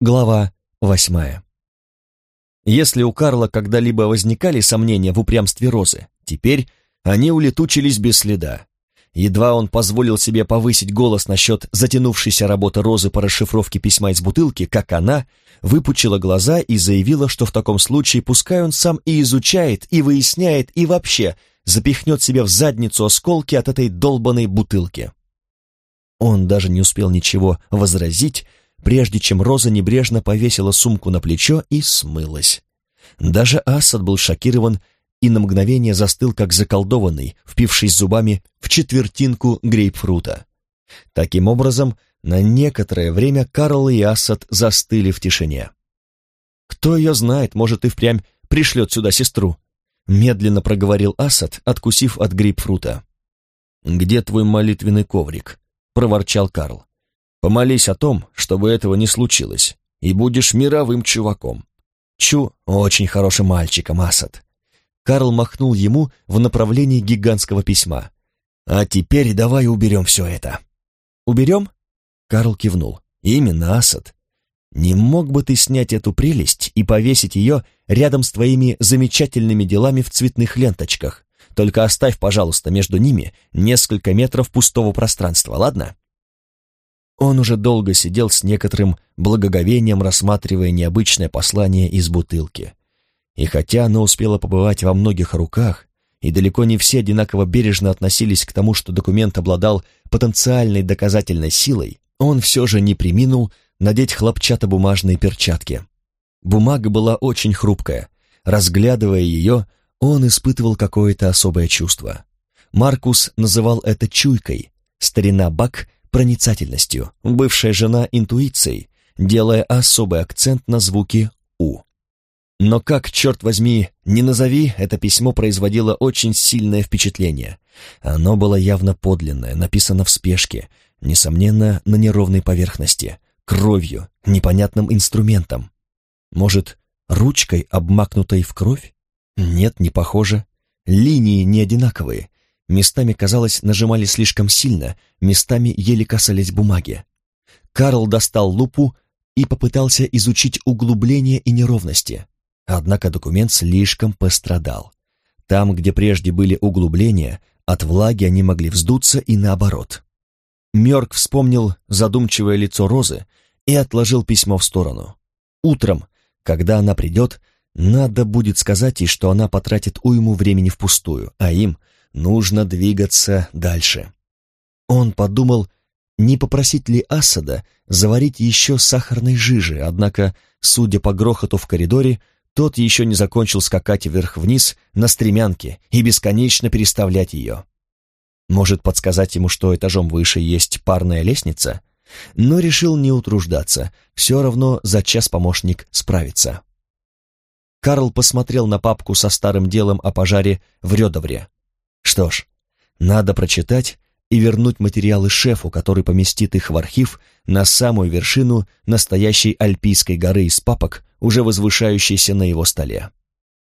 Глава восьмая. Если у Карла когда-либо возникали сомнения в упрямстве Розы, теперь они улетучились без следа. Едва он позволил себе повысить голос насчет затянувшейся работы Розы по расшифровке письма из бутылки, как она выпучила глаза и заявила, что в таком случае пускай он сам и изучает, и выясняет, и вообще запихнет себе в задницу осколки от этой долбанной бутылки. Он даже не успел ничего возразить, прежде чем Роза небрежно повесила сумку на плечо и смылась. Даже Асад был шокирован и на мгновение застыл, как заколдованный, впившись зубами в четвертинку грейпфрута. Таким образом, на некоторое время Карл и Асад застыли в тишине. «Кто ее знает, может, и впрямь пришлет сюда сестру», медленно проговорил Асад, откусив от грейпфрута. «Где твой молитвенный коврик?» — проворчал Карл. Помолись о том, чтобы этого не случилось, и будешь мировым чуваком. Чу, очень хорошим мальчиком, Асад. Карл махнул ему в направлении гигантского письма. А теперь давай уберем все это. Уберем? Карл кивнул. Именно, Асад. Не мог бы ты снять эту прелесть и повесить ее рядом с твоими замечательными делами в цветных ленточках? Только оставь, пожалуйста, между ними несколько метров пустого пространства, ладно? Он уже долго сидел с некоторым благоговением, рассматривая необычное послание из бутылки. И хотя оно успело побывать во многих руках, и далеко не все одинаково бережно относились к тому, что документ обладал потенциальной доказательной силой, он все же не приминул надеть хлопчатобумажные перчатки. Бумага была очень хрупкая. Разглядывая ее, он испытывал какое-то особое чувство. Маркус называл это чуйкой. Старина Бак проницательностью, бывшая жена интуицией, делая особый акцент на звуки «у». Но как, черт возьми, не назови, это письмо производило очень сильное впечатление. Оно было явно подлинное, написано в спешке, несомненно, на неровной поверхности, кровью, непонятным инструментом. Может, ручкой, обмакнутой в кровь? Нет, не похоже. Линии не одинаковые, Местами, казалось, нажимали слишком сильно, местами еле касались бумаги. Карл достал лупу и попытался изучить углубления и неровности. Однако документ слишком пострадал. Там, где прежде были углубления, от влаги они могли вздуться и наоборот. Мёрк вспомнил задумчивое лицо Розы и отложил письмо в сторону. Утром, когда она придет, надо будет сказать ей, что она потратит уйму времени впустую, а им нужно двигаться дальше. Он подумал, не попросить ли Асада заварить еще сахарной жижи, однако, судя по грохоту в коридоре, тот еще не закончил скакать вверх-вниз на стремянке и бесконечно переставлять ее. Может подсказать ему, что этажом выше есть парная лестница? Но решил не утруждаться, все равно за час помощник справится. Карл посмотрел на папку со старым делом о пожаре в Рёдовре. Что ж, надо прочитать и вернуть материалы шефу, который поместит их в архив на самую вершину настоящей Альпийской горы из папок, уже возвышающейся на его столе.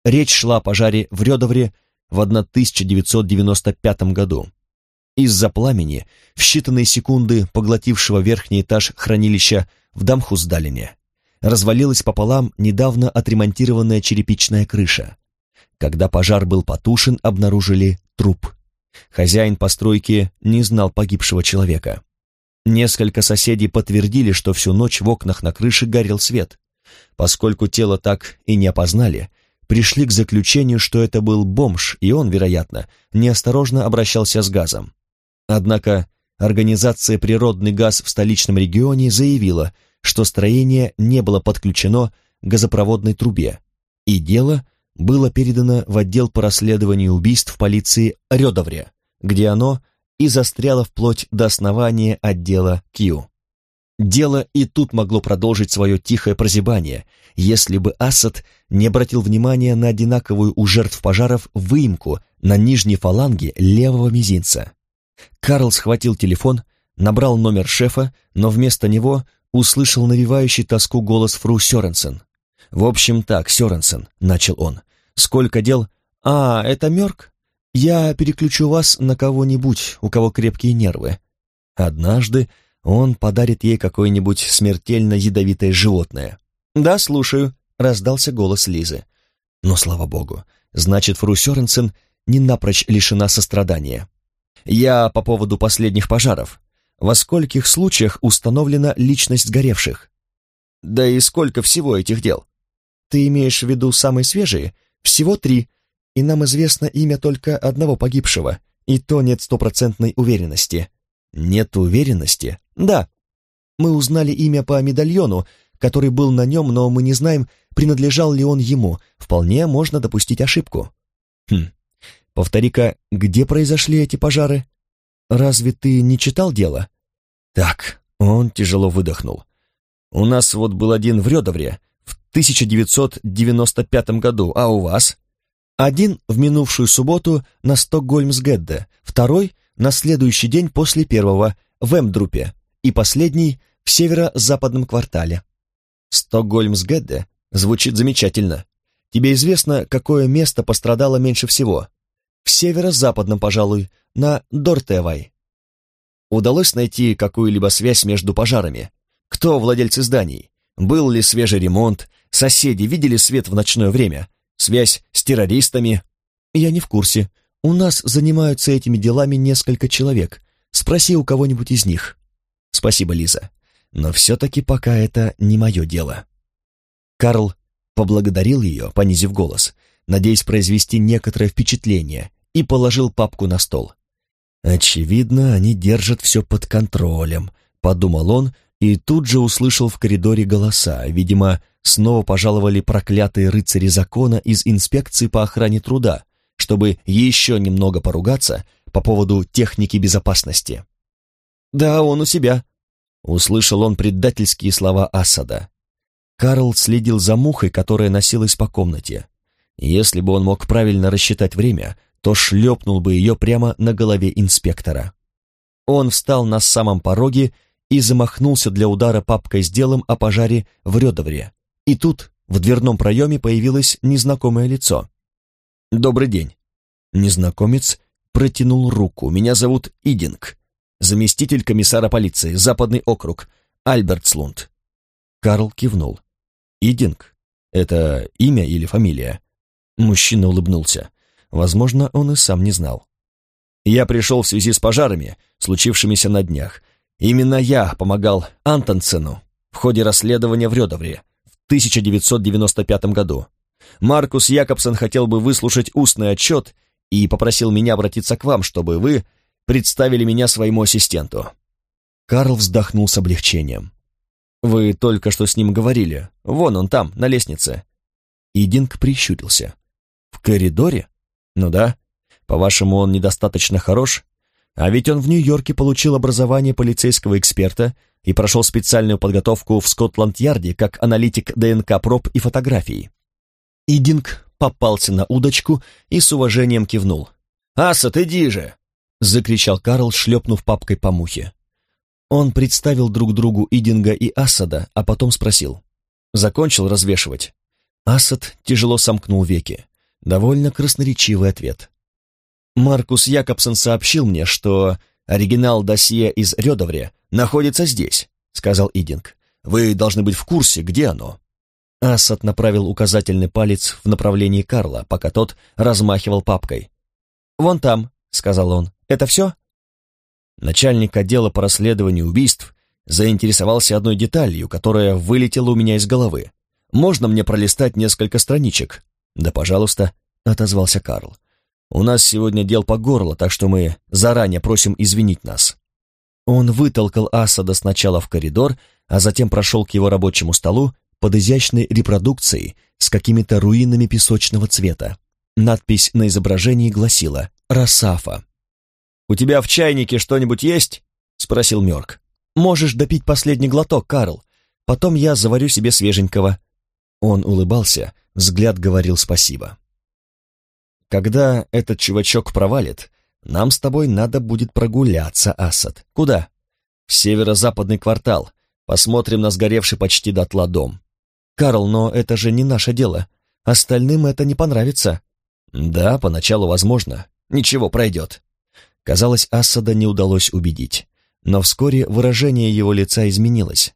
Речь шла о пожаре в Рёдовре в 1995 году. Из-за пламени, в считанные секунды поглотившего верхний этаж хранилища в Дамхуздалине, развалилась пополам недавно отремонтированная черепичная крыша. Когда пожар был потушен, обнаружили труп. Хозяин постройки не знал погибшего человека. Несколько соседей подтвердили, что всю ночь в окнах на крыше горел свет. Поскольку тело так и не опознали, пришли к заключению, что это был бомж, и он, вероятно, неосторожно обращался с газом. Однако организация «Природный газ» в столичном регионе заявила, что строение не было подключено к газопроводной трубе, и дело – было передано в отдел по расследованию убийств полиции Рёдовре, где оно и застряло вплоть до основания отдела Q. Дело и тут могло продолжить свое тихое прозябание, если бы Асад не обратил внимания на одинаковую у жертв пожаров выемку на нижней фаланге левого мизинца. Карл схватил телефон, набрал номер шефа, но вместо него услышал навевающий тоску голос Фру Сёренсен. «В общем так, Сёренсен», — начал он, Сколько дел? А, это Мёрк? Я переключу вас на кого-нибудь, у кого крепкие нервы. Однажды он подарит ей какое-нибудь смертельно ядовитое животное. «Да, слушаю», — раздался голос Лизы. «Но, слава богу, значит, фру Сёренсен не напрочь лишена сострадания. Я по поводу последних пожаров. Во скольких случаях установлена личность сгоревших? Да и сколько всего этих дел? Ты имеешь в виду самые свежие? Всего три, и нам известно имя только одного погибшего, и то нет стопроцентной уверенности. Нет уверенности? Да. Мы узнали имя по медальону, который был на нем, но мы не знаем, принадлежал ли он ему. Вполне можно допустить ошибку. Хм. Повтори-ка, где произошли эти пожары? Разве ты не читал дело? Так, он тяжело выдохнул. У нас вот был один в Рёдовре 1995 году, а у вас? Один в минувшую субботу на Стокгольмсгедде, второй на следующий день после первого в Эмдрупе и последний в северо-западном квартале. Стокгольмсгедде звучит замечательно. Тебе известно, какое место пострадало меньше всего? В северо-западном, пожалуй, на Дортевай. Удалось найти какую-либо связь между пожарами? Кто владельцы зданий? Был ли свежий ремонт? Соседи видели свет в ночное время? Связь с террористами? Я не в курсе. У нас занимаются этими делами несколько человек. Спроси у кого-нибудь из них. Спасибо, Лиза. Но все-таки пока это не мое дело. Карл поблагодарил ее, понизив голос, надеясь произвести некоторое впечатление, и положил папку на стол. «Очевидно, они держат все под контролем», — подумал он, и тут же услышал в коридоре голоса. Видимо, снова пожаловали проклятые рыцари закона из инспекции по охране труда, чтобы еще немного поругаться по поводу техники безопасности. «Да, он у себя», — услышал он предательские слова Асада. Карл следил за мухой, которая носилась по комнате. Если бы он мог правильно рассчитать время, то шлепнул бы ее прямо на голове инспектора. Он встал на самом пороге и замахнулся для удара папкой с делом о пожаре в Рёдовре. И тут в дверном проеме появилось незнакомое лицо. «Добрый день». Незнакомец протянул руку. «Меня зовут Идинг, заместитель комиссара полиции, Западный округ, Альбертслунд». Карл кивнул. «Идинг? Это имя или фамилия?» Мужчина улыбнулся. Возможно, он и сам не знал. «Я пришел в связи с пожарами, случившимися на днях. Именно я помогал Антонсену в ходе расследования в Рёдовре в 1995 году. Маркус Якобсон хотел бы выслушать устный отчет и попросил меня обратиться к вам, чтобы вы представили меня своему ассистенту». Карл вздохнул с облегчением. «Вы только что с ним говорили. Вон он там, на лестнице». Идинг прищурился. «В коридоре?» «Ну да. По-вашему, он недостаточно хорош? А ведь он в Нью-Йорке получил образование полицейского эксперта и прошел специальную подготовку в Скотланд-Ярде как аналитик ДНК-проб и фотографий». Идинг попался на удочку и с уважением кивнул. «Асад, иди же!» — закричал Карл, шлепнув папкой по мухе. Он представил друг другу Идинга и Асада, а потом спросил. «Закончил развешивать?» Асад тяжело сомкнул веки. Довольно красноречивый ответ. Маркус Якобсон сообщил мне, что оригинал досье из Рёдовре находится здесь, сказал Идинг. Вы должны быть в курсе, где оно. Асад направил указательный палец в направлении Карла, пока тот размахивал папкой. «Вон там», — сказал он. «Это все?» Начальник отдела по расследованию убийств заинтересовался одной деталью, которая вылетела у меня из головы. «Можно мне пролистать несколько страничек?» «Да, пожалуйста», — отозвался Карл. «У нас сегодня дел по горло, так что мы заранее просим извинить нас». Он вытолкал Асада сначала в коридор, а затем прошел к его рабочему столу под изящной репродукцией с какими-то руинами песочного цвета. Надпись на изображении гласила «Росафа». «У тебя в чайнике что-нибудь есть?» — спросил Мёрк. «Можешь допить последний глоток, Карл. Потом я заварю себе свеженького». Он улыбался, взгляд говорил спасибо. «Когда этот чувачок провалит, нам с тобой надо будет прогуляться, Асад. Куда?» «В северо-западный квартал. Посмотрим на сгоревший почти дотла дом». «Карл, но это же не наше дело. Остальным это не понравится». «Да, поначалу возможно. Ничего, пройдет». Казалось, Асада не удалось убедить. но вскоре выражение его лица изменилось.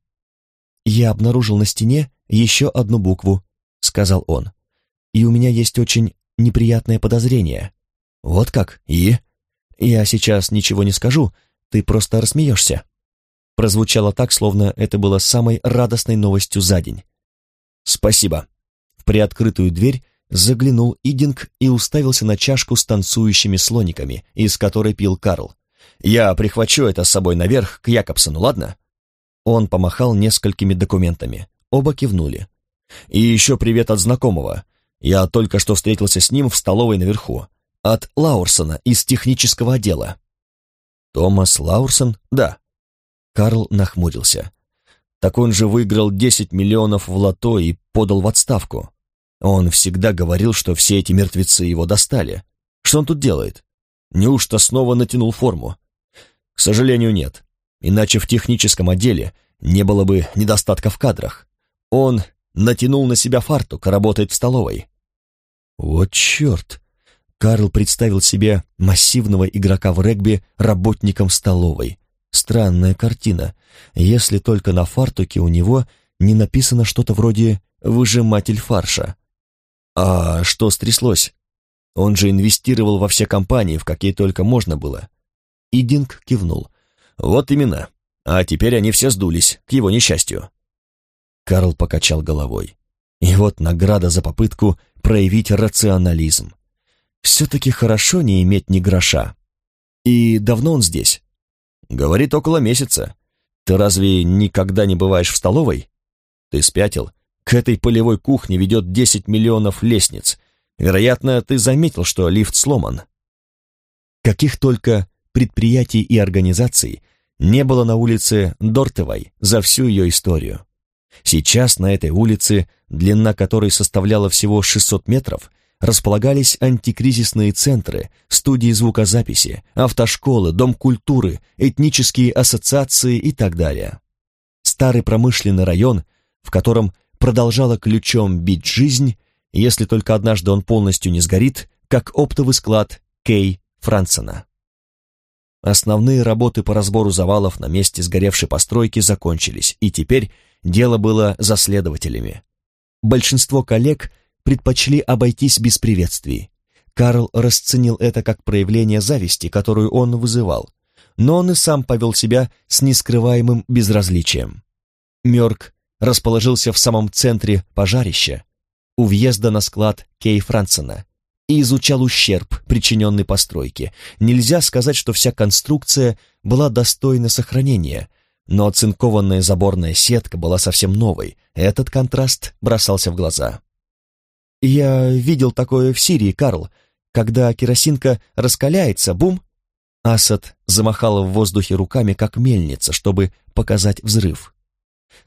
«Я обнаружил на стене еще одну букву», — сказал он. «И у меня есть очень неприятное подозрение». «Вот как? И?» «Я сейчас ничего не скажу, ты просто рассмеешься». Прозвучало так, словно это было самой радостной новостью за день. «Спасибо». В приоткрытую дверь заглянул Идинг и уставился на чашку с танцующими слониками, из которой пил Карл. «Я прихвачу это с собой наверх к Якобсону, ладно?» Он помахал несколькими документами. Оба кивнули. «И еще привет от знакомого. Я только что встретился с ним в столовой наверху. От Лаурсона из технического отдела». «Томас Лаурсон? Да». Карл нахмурился. «Так он же выиграл 10 миллионов в лото и подал в отставку. Он всегда говорил, что все эти мертвецы его достали. Что он тут делает? Неужто снова натянул форму? К сожалению, нет. Иначе в техническом отделе не было бы недостатка в кадрах. Он натянул на себя фартук, работает в столовой. Вот черт! Карл представил себе массивного игрока в регби работником столовой. Странная картина, если только на фартуке у него не написано что-то вроде «выжиматель фарша». А что стряслось? Он же инвестировал во все компании, в какие только можно было. Идинг кивнул. Вот именно. А теперь они все сдулись, к его несчастью. Карл покачал головой. И вот награда за попытку проявить рационализм. Все-таки хорошо не иметь ни гроша. И давно он здесь? Говорит, около месяца. Ты разве никогда не бываешь в столовой? Ты спятил? К этой полевой кухне ведет 10 миллионов лестниц. Вероятно, ты заметил, что лифт сломан. Каких только предприятий и организаций не было на улице Дортевой за всю ее историю. Сейчас на этой улице, длина которой составляла всего 600 метров, располагались антикризисные центры, студии звукозаписи, автошколы, дом культуры, этнические ассоциации и так далее. Старый промышленный район, в котором продолжала ключом бить жизнь, если только однажды он полностью не сгорит, как оптовый склад Кей Франсена. Основные работы по разбору завалов на месте сгоревшей постройки закончились, и теперь дело было за следователями. Большинство коллег предпочли обойтись без приветствий. Карл расценил это как проявление зависти, которую он вызывал, но он и сам повел себя с нескрываемым безразличием. Мёрк расположился в самом центре пожарища, у въезда на склад Кей Франсена, и изучал ущерб, причиненный постройке. Нельзя сказать, что вся конструкция была достойна сохранения, но оцинкованная заборная сетка была совсем новой. Этот контраст бросался в глаза. «Я видел такое в Сирии, Карл. Когда керосинка раскаляется, бум!» Асад замахала в воздухе руками, как мельница, чтобы показать взрыв.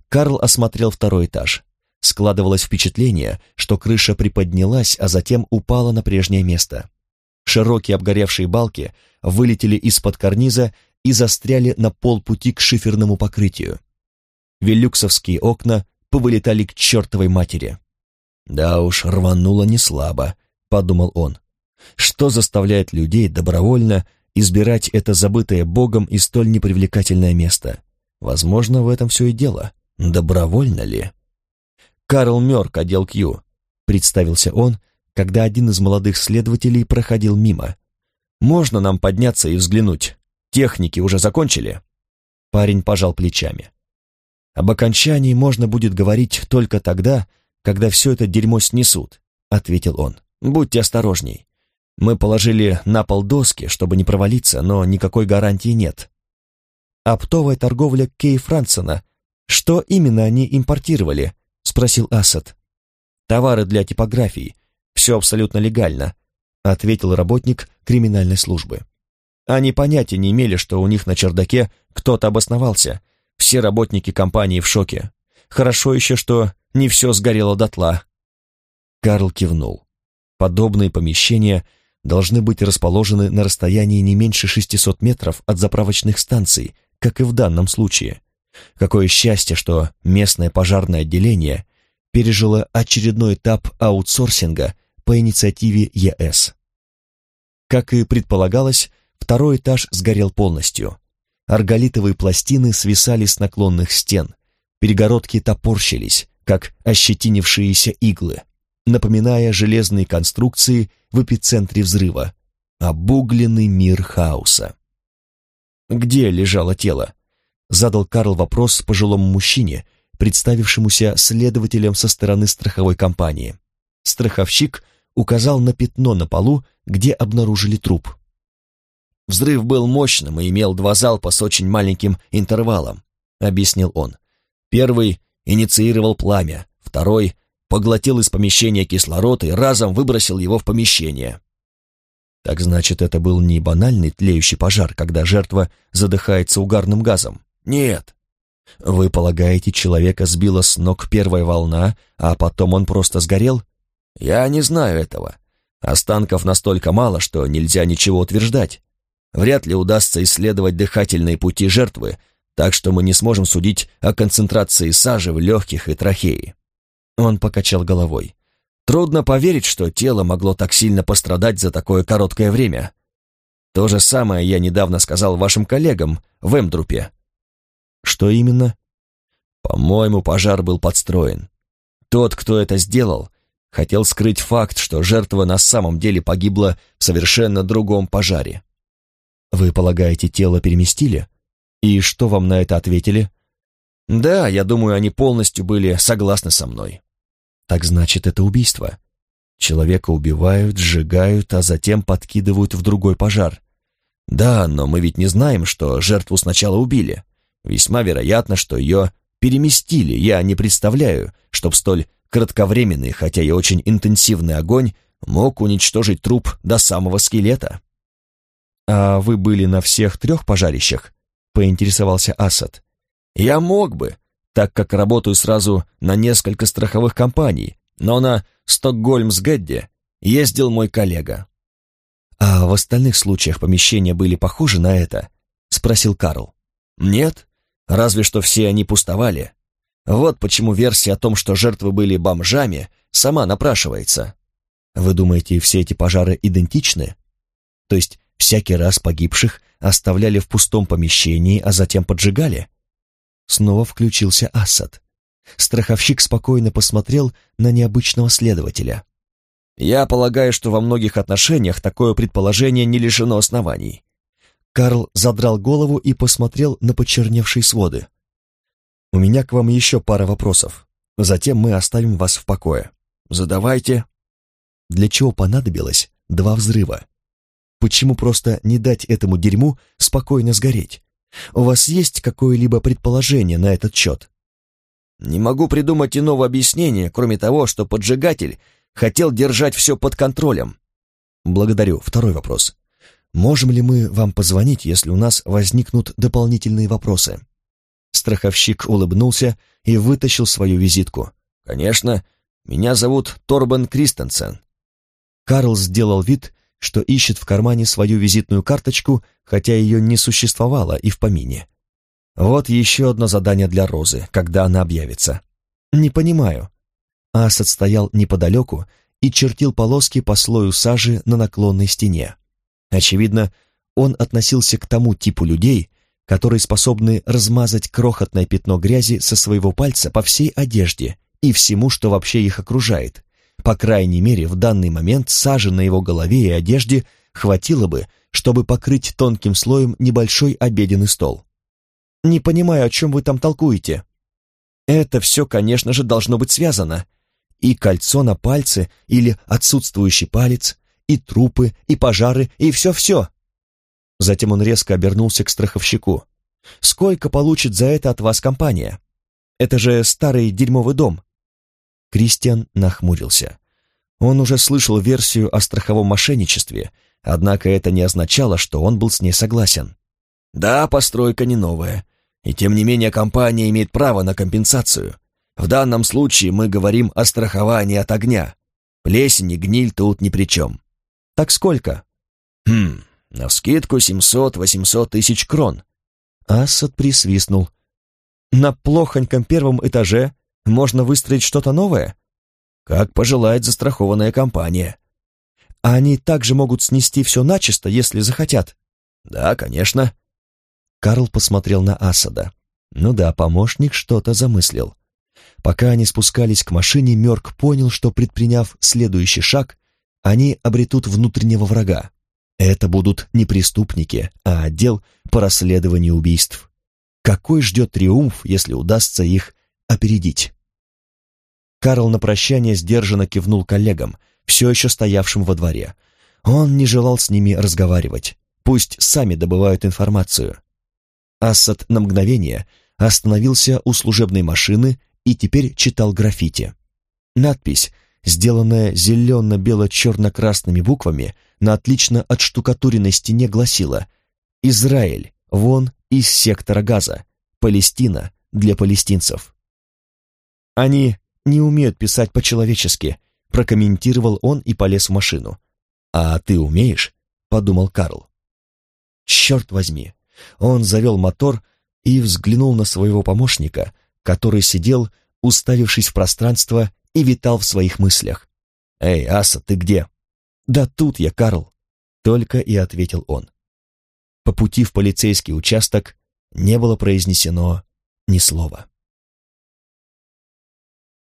Карл осмотрел второй этаж. Складывалось впечатление, что крыша приподнялась, а затем упала на прежнее место. Широкие обгоревшие балки вылетели из-под карниза и застряли на полпути к шиферному покрытию. Велюксовские окна повылетали к чертовой матери. «Да уж, рвануло не слабо», — подумал он. «Что заставляет людей добровольно избирать это забытое Богом и столь непривлекательное место? Возможно, в этом все и дело. Добровольно ли? Карл Мёрк, отдел Кью, представился он, когда один из молодых следователей проходил мимо. «Можно нам подняться и взглянуть? Техники уже закончили?» Парень пожал плечами. «Об окончании можно будет говорить только тогда, когда все это дерьмо снесут», — ответил он. «Будьте осторожней. Мы положили на пол доски, чтобы не провалиться, но никакой гарантии нет». «Оптовая торговля Кей Франсена «Что именно они импортировали?» — спросил Асад. «Товары для типографии. Все абсолютно легально», — ответил работник криминальной службы. Они понятия не имели, что у них на чердаке кто-то обосновался. Все работники компании в шоке. Хорошо еще, что не все сгорело дотла. Карл кивнул. Подобные помещения должны быть расположены на расстоянии не меньше 600 метров от заправочных станций, как и в данном случае. Какое счастье, что местное пожарное отделение пережило очередной этап аутсорсинга по инициативе ЕС. Как и предполагалось, второй этаж сгорел полностью. Арголитовые пластины свисали с наклонных стен, перегородки топорщились, как ощетинившиеся иглы, напоминая железные конструкции в эпицентре взрыва, обугленный мир хаоса. «Где лежало тело?» — задал Карл вопрос пожилому мужчине, представившемуся следователем со стороны страховой компании. Страховщик указал на пятно на полу, где обнаружили труп. «Взрыв был мощным и имел два залпа с очень маленьким интервалом», — объяснил он. «Первый инициировал пламя, второй поглотил из помещения кислород и разом выбросил его в помещение. Так значит, это был не банальный тлеющий пожар, когда жертва задыхается угарным газом. Нет. Вы полагаете, человека сбила с ног первая волна, а потом он просто сгорел? Я не знаю этого. Останков настолько мало, что нельзя ничего утверждать. Вряд ли удастся исследовать дыхательные пути жертвы, так что мы не сможем судить о концентрации сажи в легких и трахеи. Он покачал головой. Трудно поверить, что тело могло так сильно пострадать за такое короткое время. То же самое я недавно сказал вашим коллегам в Эмдрупе. Что именно? По-моему, пожар был подстроен. Тот, кто это сделал, хотел скрыть факт, что жертва на самом деле погибла в совершенно другом пожаре. Вы полагаете, тело переместили? И что вам на это ответили? Да, я думаю, они полностью были согласны со мной. Так значит, это убийство. Человека убивают, сжигают, а затем подкидывают в другой пожар. Да, но мы ведь не знаем, что жертву сначала убили. Весьма вероятно, что ее переместили. Я не представляю, чтоб столь кратковременный, хотя и очень интенсивный огонь мог уничтожить труп до самого скелета. «А вы были на всех трех пожарищах?» — поинтересовался Асад. «Я мог бы, так как работаю сразу на несколько страховых компаний, но на Стокгольмсгедде ездил мой коллега. «А в остальных случаях помещения были похожи на это?» — спросил Карл. «Нет, разве что все они пустовали. Вот почему версия о том, что жертвы были бомжами, сама напрашивается. Вы думаете, все эти пожары идентичны? То есть всякий раз погибших оставляли в пустом помещении, а затем поджигали?» Снова включился Асад. Страховщик спокойно посмотрел на необычного следователя. «Я полагаю, что во многих отношениях такое предположение не лишено оснований». Карл задрал голову и посмотрел на почерневшие своды. «У меня к вам еще пара вопросов. Затем мы оставим вас в покое. Задавайте». Для чего понадобилось два взрыва? Почему просто не дать этому дерьму спокойно сгореть? У вас есть какое-либо предположение на этот счет? Не могу придумать иного объяснения, кроме того, что поджигатель хотел держать все под контролем. Благодарю. Второй вопрос. Можем ли мы вам позвонить, если у нас возникнут дополнительные вопросы? Страховщик улыбнулся и вытащил свою визитку. Конечно, меня зовут Торбен Кристенсен. Карл сделал вид, что ищет в кармане свою визитную карточку, хотя ее не существовало и в помине. Вот еще одно задание для Розы, когда она объявится. Не понимаю. Асад стоял неподалеку и чертил полоски по слою сажи на наклонной стене. Очевидно, он относился к тому типу людей, которые способны размазать крохотное пятно грязи со своего пальца по всей одежде и всему, что вообще их окружает, по крайней мере, в данный момент сажи на его голове и одежде хватило бы, чтобы покрыть тонким слоем небольшой обеденный стол. «Не понимаю, о чем вы там толкуете». «Это все, конечно же, должно быть связано. И кольцо на пальце или отсутствующий палец, и трупы, и пожары, и все-все». Затем он резко обернулся к страховщику. «Сколько получит за это от вас компания? Это же старый дерьмовый дом. Кристиан нахмурился. Он уже слышал версию о страховом мошенничестве, однако это не означало, что он был с ней согласен. «Да, постройка не новая, и тем не менее компания имеет право на компенсацию. В данном случае мы говорим о страховании от огня. Плесень и гниль тут ни при чем». «Так сколько?» «Хм, навскидку 700-800 тысяч крон». Ассад присвистнул. «На плохоньком первом этаже можно выстроить что-то новое? Как пожелает застрахованная компания. А они также могут снести все начисто, если захотят. Да, конечно. Карл посмотрел на Асада. Ну да, помощник что-то замыслил. Пока они спускались к машине, Мёрк понял, что, предприняв следующий шаг, они обретут внутреннего врага. Это будут не преступники, а отдел по расследованию убийств. Какой ждет триумф, если удастся их опередить? Карл на прощание сдержанно кивнул коллегам, все еще стоявшим во дворе. Он не желал с ними разговаривать. Пусть сами добывают информацию. Ассад на мгновение остановился у служебной машины и теперь читал граффити. Надпись, сделанная зелено-бело-черно-красными буквами на отлично отштукатуренной стене, гласила «Израиль, вон из сектора газа, Палестина для палестинцев». Они не умеют писать по-человечески», — прокомментировал он и полез в машину. «А ты умеешь?» — подумал Карл. «Черт возьми!» Он завел мотор и взглянул на своего помощника, который сидел, уставившись в пространство и витал в своих мыслях. «Эй, Аса, ты где?» «Да тут я, Карл», — только и ответил он. По пути в полицейский участок не было произнесено ни слова.